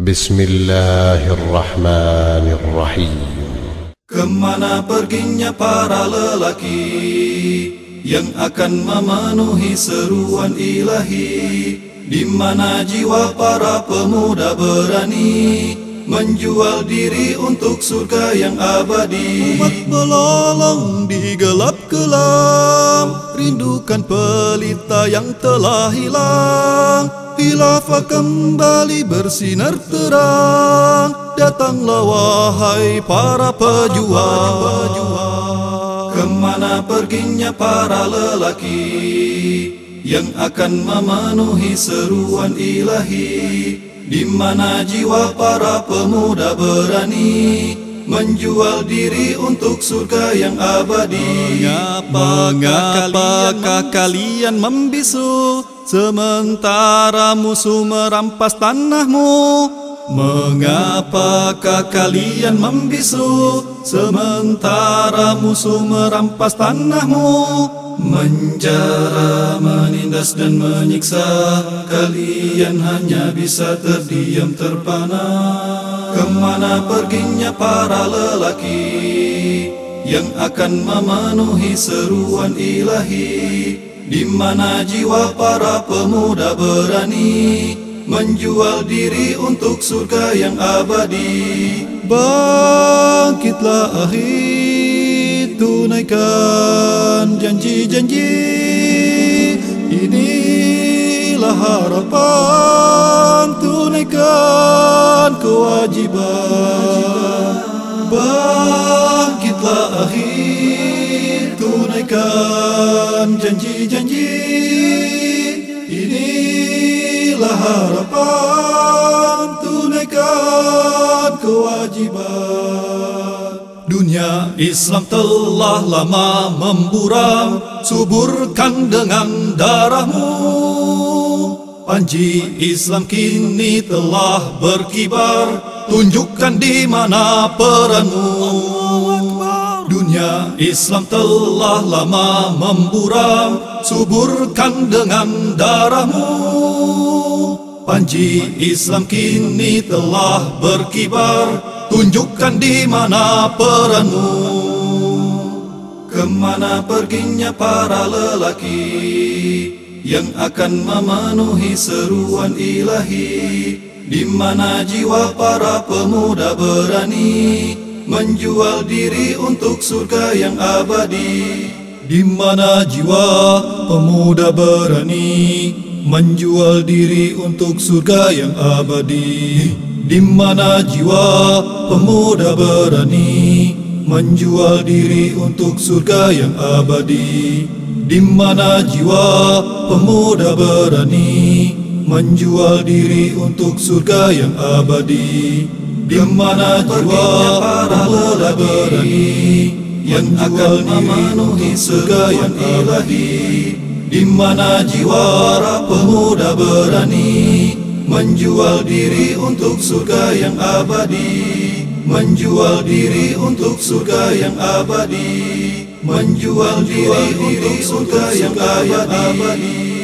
بسم الله الرحمن الرحيم Kemana perginya para lelaki Yang akan memenuhi seruan ilahi Di mana jiwa para pemuda berani Menjual diri untuk surga yang abadi Umat melolong di gelap kelam Rindukan pelita yang telah hilang Khilafah kembali bersinar terang Datanglah wahai para pejuang. Kemana perginya para lelaki Yang akan memenuhi seruan ilahi? Di mana jiwa para pemuda berani Menjual diri untuk surga yang abadi. Mengapa, kalian membisu? Sementara musuh merampas tanahmu. Mengapakah kalian membisu? Sementara musuh merampas tanahmu. Menjara, menindas dan menyiksa. Kalian hanya bisa terdiam terpana Ke mana perginya para lelaki Yang akan memenuhi seruan ilahi? Di mana jiwa para pemuda berani Menjual diri untuk surga yang abadi? Bangkitlah akhir Tunaikan janji-janji. Inilah harapan Tunaikan kewajiban. Bangkitlah akhir Tunaikan janji-janji. Inilah harapan Tunaikan kewajiban. Dunia Islam telah lama memburam. Suburkan dengan darahmu Panji Islam kini telah berkibar Tunjukkan di mana peranmu. Dunia Islam telah lama memburam Suburkan dengan darahmu. Panji Islam kini telah berkibar Tunjukkan di mana peranmu. Ke mana perginya para lelaki Yang akan memenuhi seruan ilahi Di mana jiwa para pemuda berani Menjual diri untuk surga yang abadi. Di mana jiwa pemuda berani Menjual diri untuk surga yang abadi. Di mana jiwa pemuda berani menjual diri untuk surga yang abadi Di mana jiwa pemuda berani menjual diri untuk surga yang abadi? Di mana jiwa pemuda berani yang akan memenuhi surga yang ilahi Di mana jiwa pemuda berani Menjual diri untuk surga yang abadi? Menjual diri untuk surga yang abadi Menjual diri untuk surga yang abadi